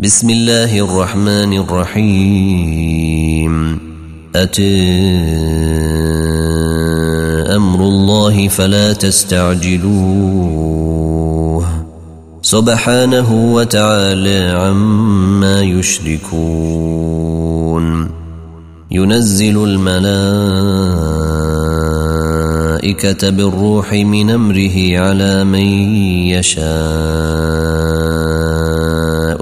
بسم الله الرحمن الرحيم أتى أمر الله فلا تستعجلوه سبحانه وتعالى عما يشركون ينزل الملائكة بالروح من أمره على من يشاء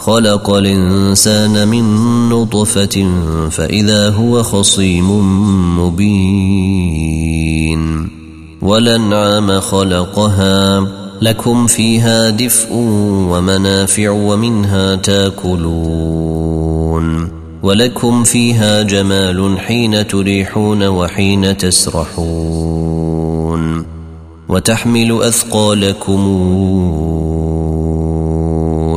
خلق الإنسان من نطفة فإذا هو خصيم مبين والأنعام خلقها لكم فيها دفء ومنافع ومنها تاكلون ولكم فيها جمال حين تريحون وحين تسرحون وتحمل أثقالكم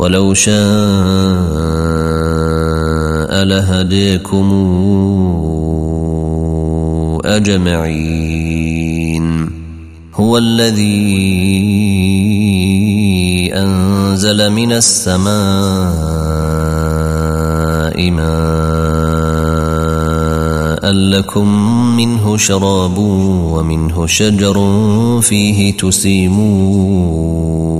ولو شاء لهديكم أجمعين. هو الذي أنزل من السماء ماء لكم منه شراب ومنه شجر فيه تسيمون.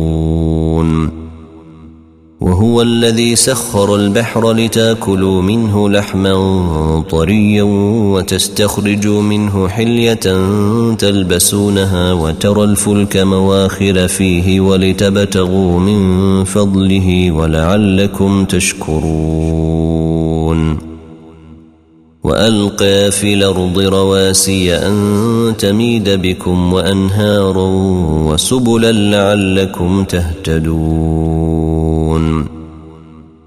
وهو الذي سخر البحر لتاكلوا منه لحما طريا وتستخرجوا منه حلية تلبسونها وترى الفلك مواخر فيه ولتبتغوا من فضله ولعلكم تشكرون. وألقى في الأرض رواسي أن تميد بكم وأنهارا وسبلا لعلكم تهتدون.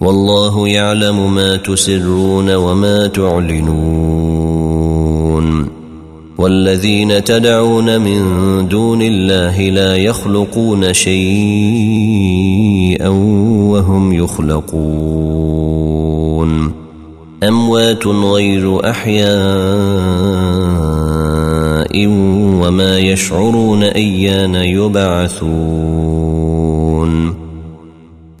والله يعلم ما تسرون وما تعلنون. والذين تدعون من دون الله لا يخلقون شيئا وهم يخلقون. أموات غير أحياء وما يشعرون أيان يبعثون.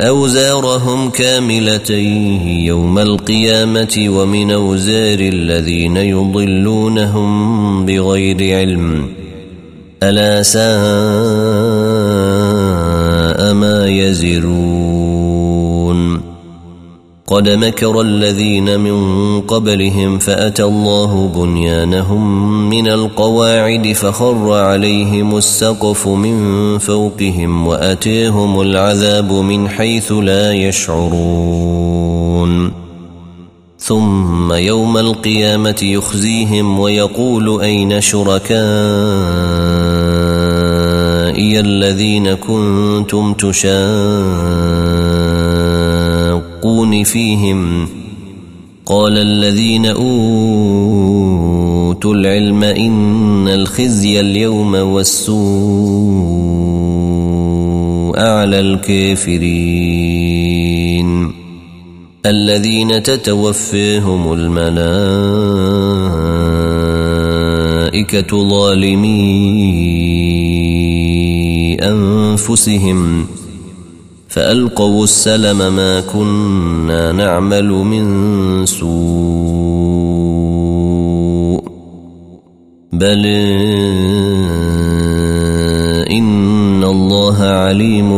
أوزارهم كاملة يوم القيامة ومن أوزار الذين يضلونهم بغير علم. ألا ساء ما يزرون. قد مكر الذين من قبلهم فأتى الله بنيانهم من القواعد فخر عليهم السقف من فوقهم وأتيهم العذاب من حيث لا يشعرون. ثم يوم القيامة يخزيهم ويقول أين شركائي الذين كنتم تشاقون فيهم قال الذين أوتوا العلم إن الخزي اليوم والسوء على الكافرين الذين تتوفيهم الملائكة ظالمي أنفسهم فألقوا السلم ما كنا نعمل من سوء بل إن الله عليم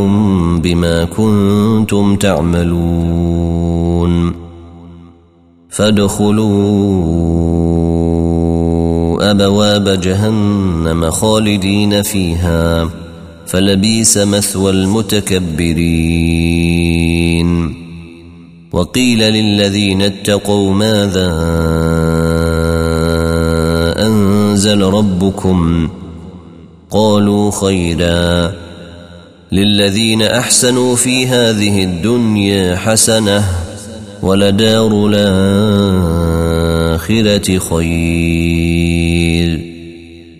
بما كنتم تعملون فادخلوا أبواب جهنم خالدين فيها فلبيس مثوى المتكبرين. وقيل للذين اتقوا ماذا أنزل ربكم؟ قالوا خيرا. للذين أحسنوا في هذه الدنيا حسنة ولدار الآخرة خير.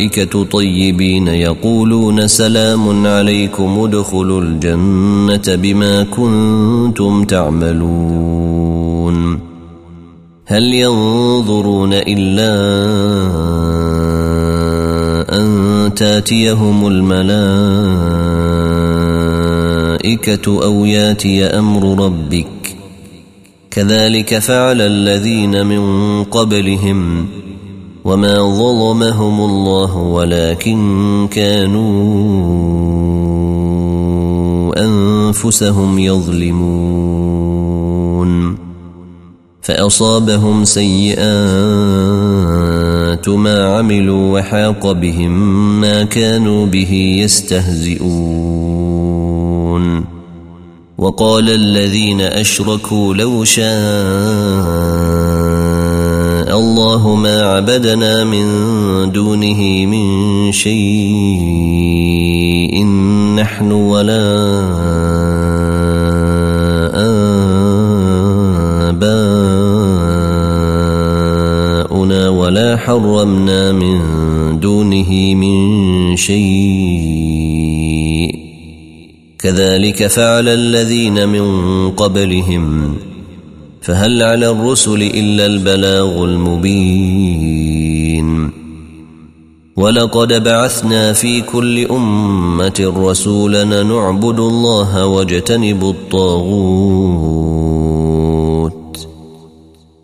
الملائكة طيبين يقولون سلام عليكم ادخلوا الجنة بما كنتم تعملون. هل ينظرون إلا أن تأتيهم الملائكة أو يأتي أمر ربك؟ كذلك فعل الذين من قبلهم. وما ظلمهم الله ولكن كانوا أنفسهم يظلمون فأصابهم سيئات ما عملوا وحاق بهم ما كانوا به يستهزئون وقال الذين أشركوا لو شاء الله ما عبدنا من دونه من شيء. نحن ولا آباؤنا ولا حرمنا من دونه من شيء. كذلك فعل الذين من قبلهم. فهل على الرسل إلا البلاغ المبين؟ ولقد بعثنا في كل أمة رسولا نعبد الله واجتنب الطاغوت.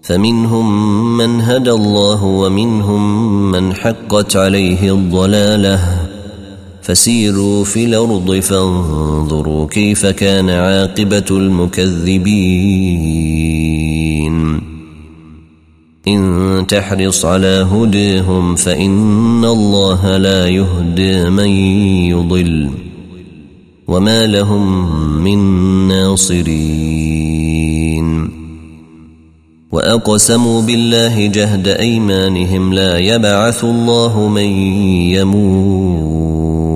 فمنهم من هدى الله ومنهم من حقت عليه الضلالة. فسيروا في الأرض فانظروا كيف كان عاقبة المكذبين. تحرص على هديهم فإن الله لا يهدي من يضل وما لهم من ناصرين. وأقسموا بالله جهد أيمانهم لا يبعث الله من يموت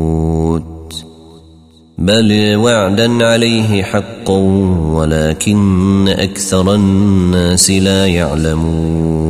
بل وعدا عليه حقا ولكن أكثر الناس لا يعلمون.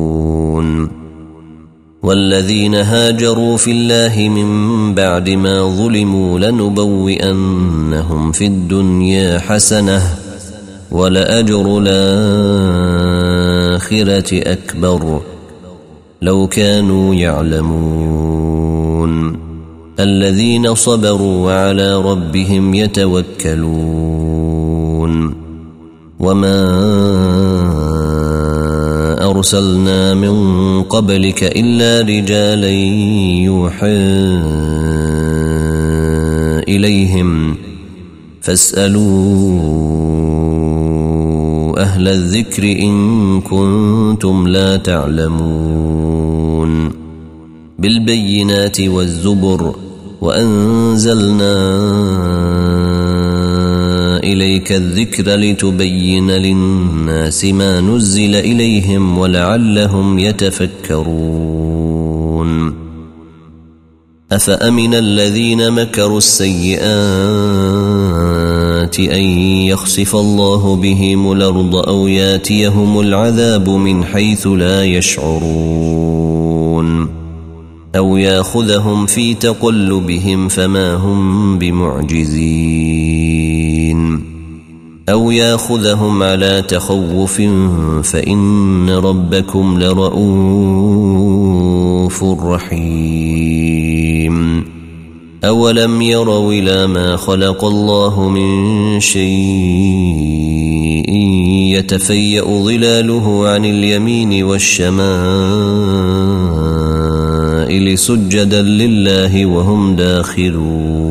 والذين هاجروا في الله من بعد ما ظلموا لنبوئنهم في الدنيا حسنة ولأجر الآخرة أكبر لو كانوا يعلمون الذين صبروا وعلى ربهم يتوكلون وما أرسلنا من قبلك إلا رجالا يوحى إليهم. فاسألوا أهل الذكر إن كنتم لا تعلمون. بالبينات والزبر وأنزلنا إليك الذكر لتبين للناس ما نزل إليهم ولعلهم يتفكرون. أفأمن الذين مكروا السيئات أن يخسف الله بهم الأرض أو ياتيهم العذاب من حيث لا يشعرون؟ أو يأخذهم في تقلبهم فما هم بمعجزين؟ أو ياخذهم على تخوف فإن ربكم لرؤوف رحيم. أولم يروا إلى ما خلق الله من شيء يتفيأ ظلاله عن اليمين والشمائل سجدا لله وهم داخلون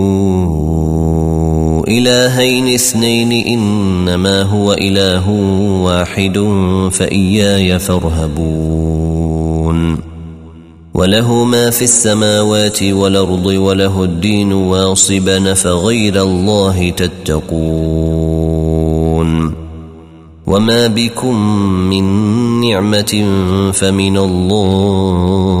إلهين اثنين إنما هو إله واحد فإياي فارهبون. وله ما في السماوات والأرض وله الدين واصبا فغير الله تتقون. وما بكم من نعمة فمن الله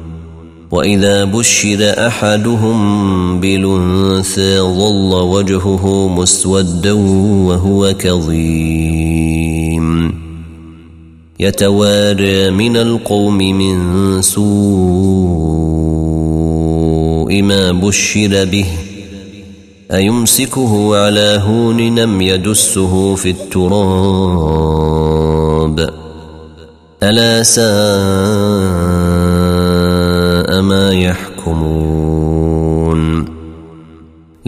وإذا بشر أحدهم بالانثى ظل وجهه مسودا وهو كظيم. يتوارى من القوم من سوء ما بشر به. أيمسكه على هون نم يدسه في التراب؟ ألا ساء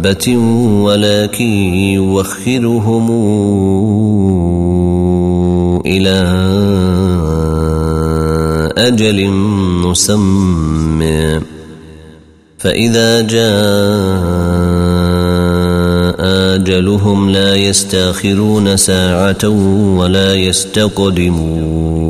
دابة ولكن يوخرهم إلى أجل مسمى. فإذا جاء أجلهم لا يستأخرون ساعة ولا يستقدمون.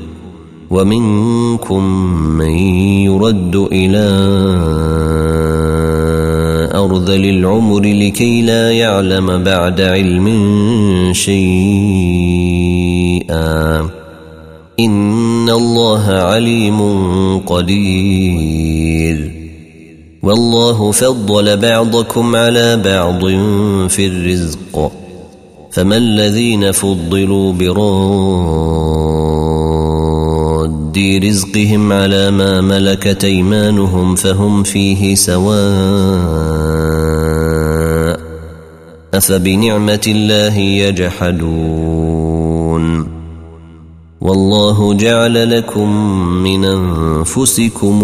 ومنكم من يرد إلى ارذل العمر لكي لا يعلم بعد علم شيئا. إن الله عليم قدير. والله فضل بعضكم على بعض في الرزق. فما الذين فضلوا براد رزقهم على ما ملكت أيمانهم فهم فيه سواء أفبنعمة الله يجحدون والله جعل لكم من أنفسكم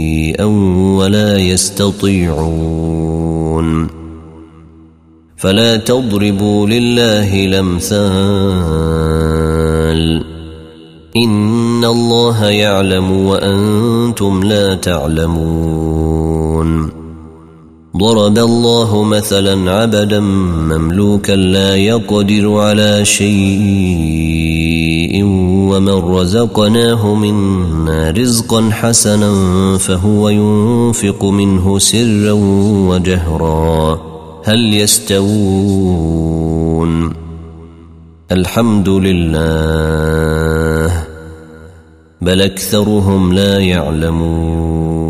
ولا يستطيعون. فلا تضربوا لله الأمثال. إن الله يعلم وأنتم لا تعلمون. ضرب الله مثلا عبدا مملوكا لا يقدر على شيء. ومن رزقناه منا رزقا حسنا فهو ينفق منه سرا وجهرا هل يستوون الحمد لله بل اكثرهم لا يعلمون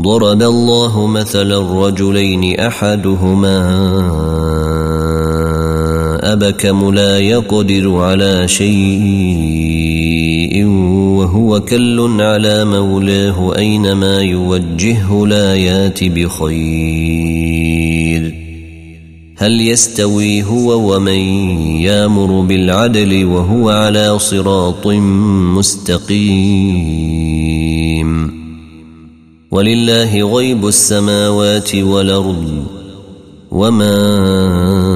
ضرب الله مثلا رجلين احدهما ابكم لا يقدر على شيء وهو كل على مولاه أينما يوجهه لا يات بخير. هل يستوي هو ومن يامر بالعدل وهو على صراط مستقيم؟ ولله غيب السماوات والأرض وما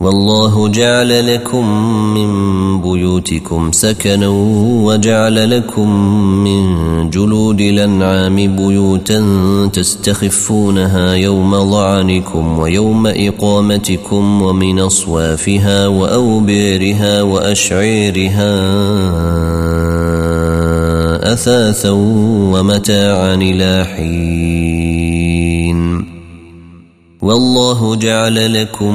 والله جعل لكم من بيوتكم سكنا وجعل لكم من جلود الأنعام بيوتا تستخفونها يوم ظعنكم ويوم إقامتكم ومن أصوافها واوبيرها وأشعيرها أثاثا ومتاعا إلى حين. والله جعل لكم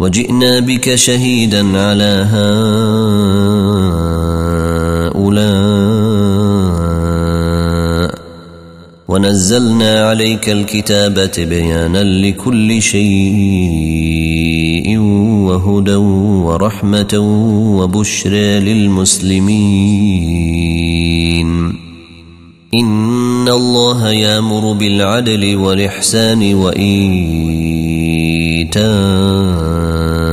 وجئنا بك شهيدا على هؤلاء. ونزلنا عليك الكتاب بيانا لكل شيء وهدى ورحمة وبشرى للمسلمين. إن الله يأمر بالعدل والإحسان وايتاء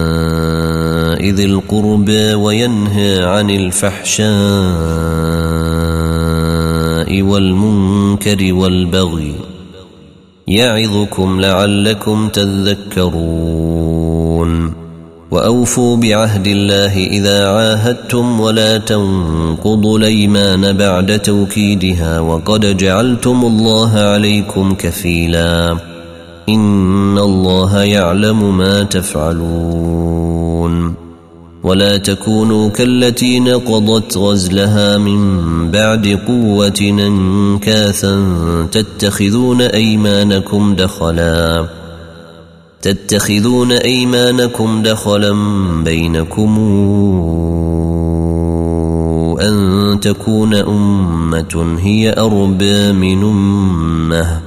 ذي القربى وينهى عن الفحشاء والمنكر والبغي يعظكم لعلكم تذكرون وأوفوا بعهد الله إذا عاهدتم ولا تنقضوا الأيمان بعد توكيدها وقد جعلتم الله عليكم كفيلا إن الله يعلم ما تفعلون. ولا تكونوا كالتي نقضت غزلها من بعد قوة أنكاثا تتخذون أيمانكم دخلا تتخذون أيمانكم دخلا بينكم أن تكون أمة هي أربى من أمة.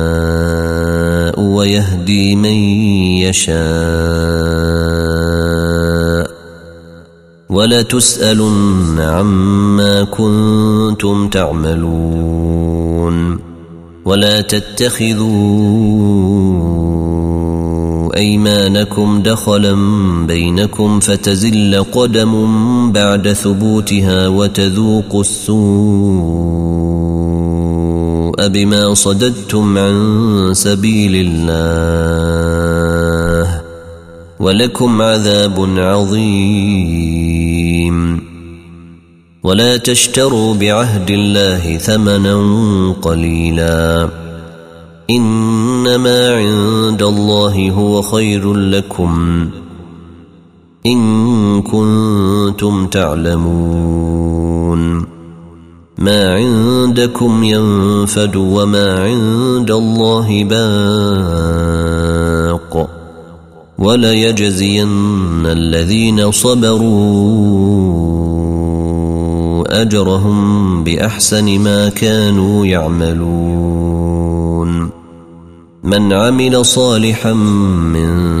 ويهدي من يشاء ولتسألن عما كنتم تعملون ولا تتخذوا أيمانكم دخلا بينكم فتزل قدم بعد ثبوتها وتذوقوا السوء بما صددتم عن سبيل الله ولكم عذاب عظيم. ولا تشتروا بعهد الله ثمنا قليلا. إنما عند الله هو خير لكم. إن كنتم تعلمون. ما عندكم ينفد وما عند الله باق وليجزين الذين صبروا أجرهم بأحسن ما كانوا يعملون. من عمل صالحا من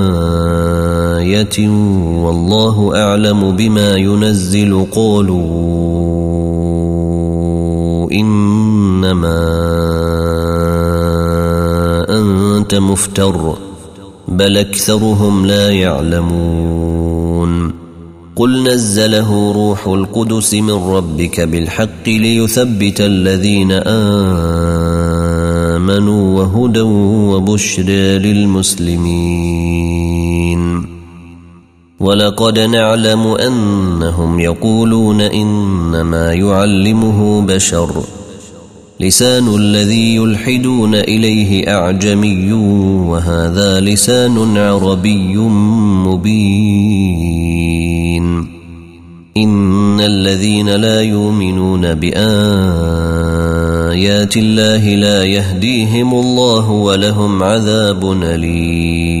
آية والله أعلم بما ينزل قالوا إنما أنت مفتر بل أكثرهم لا يعلمون قل نزله روح القدس من ربك بالحق ليثبت الذين آمنوا وهدى وبشرى للمسلمين ولقد نعلم أنهم يقولون إنما يعلمه بشر. لسان الذي يلحدون إليه أعجمي وهذا لسان عربي مبين. إن الذين لا يؤمنون بآيات الله لا يهديهم الله ولهم عذاب أليم.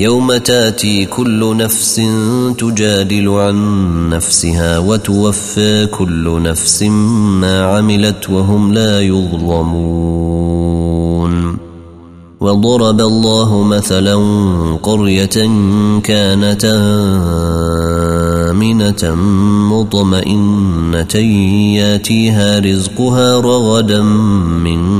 يوم تاتي كل نفس تجادل عن نفسها وتوفى كل نفس ما عملت وهم لا يظلمون. وضرب الله مثلا قرية كانت آمنة مطمئنة ياتيها رزقها رغدا من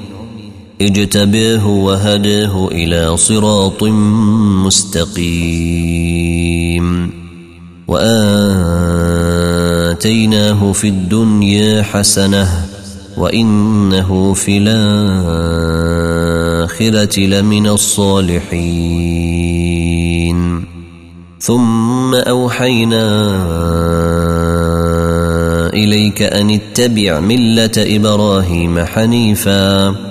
اجتباه وهداه إلى صراط مستقيم. وآتيناه في الدنيا حسنة وإنه في الآخرة لمن الصالحين. ثم أوحينا إليك أن اتبع ملة إبراهيم حنيفا.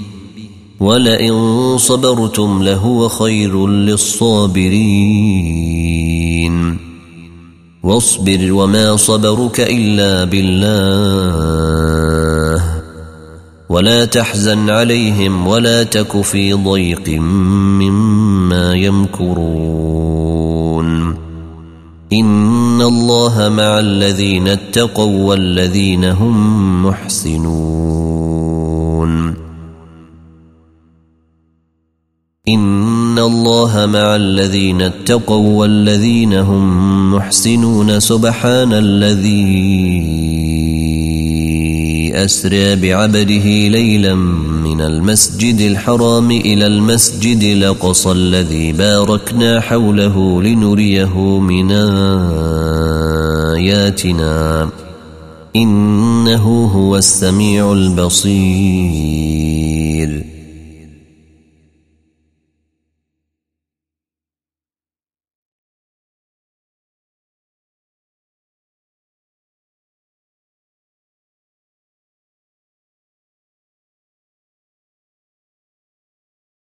ولئن صبرتم لهو خير للصابرين. واصبر وما صبرك إلا بالله. ولا تحزن عليهم ولا تك في ضيق مما يمكرون. إن الله مع الذين اتقوا والذين هم محسنون. الله مع الذين اتقوا والذين هم محسنون. سبحان الذي أسرى بعبده ليلا من المسجد الحرام إلى المسجد الأقصى الذي باركنا حوله لنريه من آياتنا. إنه هو السميع البصير.